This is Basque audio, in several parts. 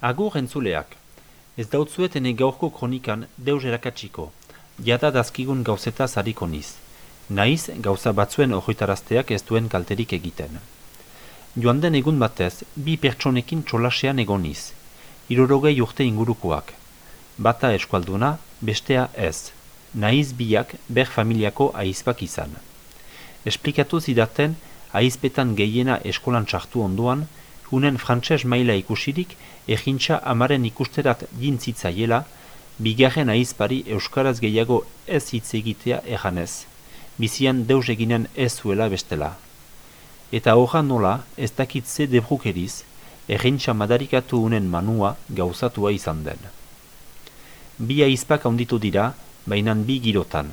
Agur entzuleak. Ez dautzuet ene gaurko kronikan deus erakatsiko. Jada dazkigun gauzeta zariko niz. Naiz gauza batzuen horretarazteak ez duen kalterik egiten. Joan den egun batez, bi pertsonekin txolasean egoniz. Irorogei urte ingurukoak. Bata eskualduna, bestea ez. Naiz biak ber familiako aizpak izan. Esplikatu zidaten, aizpetan gehiena eskolan txartu onduan, unen frantses maila ikusirik, egintza amaren ikusterat jintzitzaiela, bigarren aizpari euskaraz gehiago ez hitz egitea eganez, bizian deus eginen ez zuela bestela. Eta horra nola, ez dakitze debrukeriz, egintza madarikatu unen manua gauzatua izan den. Bi aizpak handitu dira, bainan bi girotan.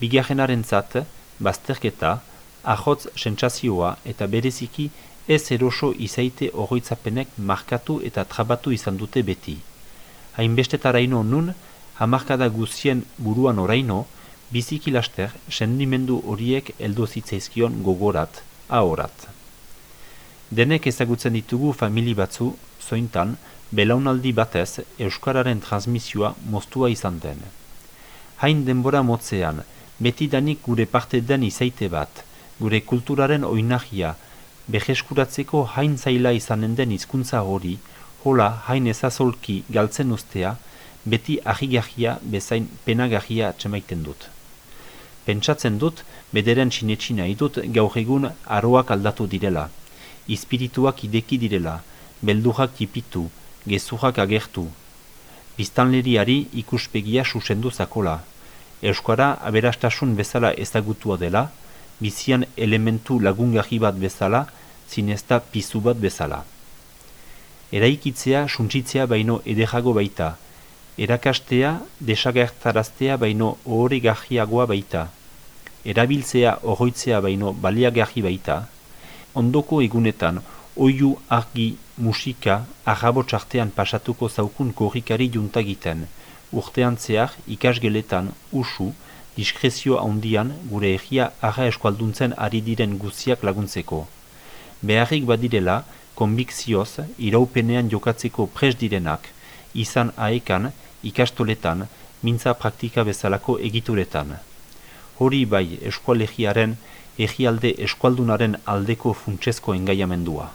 Bigarrenaren zat, bazterketa, ahotz sentsazioa eta bereziki ez eroso izaite oroitzapenek markatu eta trabatu izan dute beti. Hainbestetaraino nun, hamarkada guzien buruan oraino, biziki laster, sendimendu horiek eldo zitzaizkion gogorat, ahorat. Denek ezagutzen ditugu famili batzu, zointan, belaunaldi batez Euskararen transmisioa moztua izan den. Hain denbora motzean, betidanik gure parte den izaite bat, gure kulturaren oinagia, beheskuratzeko hain zaila izanen den hizkuntza hori, hola hain ezazolki galtzen ustea, beti ahigahia bezain penagahia txemaiten dut. Pentsatzen dut, bederen sinetxina idut gaur egun aroak aldatu direla, ispirituak ideki direla, beldurak tipitu, gezurak agertu. Biztanleriari ikuspegia susendu zakola. Euskara aberastasun bezala ezagutua dela, bizian elementu lagungarri bat bezala, zinezta pizu bat bezala. Eraikitzea suntsitzea baino ederago baita, erakastea desagertaraztea baino ohore gajiagoa baita, erabiltzea oroitzea baino baliagarri baita, ondoko egunetan oiu argi musika txartean pasatuko zaukun korrikari juntagiten, urtean zehar ikasgeletan usu, diskrezio handian gure egia arra eskualduntzen ari diren guziak laguntzeko. Beharrik badirela, konbikzioz, iraupenean jokatzeko pres direnak, izan aekan, ikastoletan, mintza praktika bezalako egituretan. Hori bai eskualegiaren, egialde eskualdunaren aldeko funtsezko engaiamendua.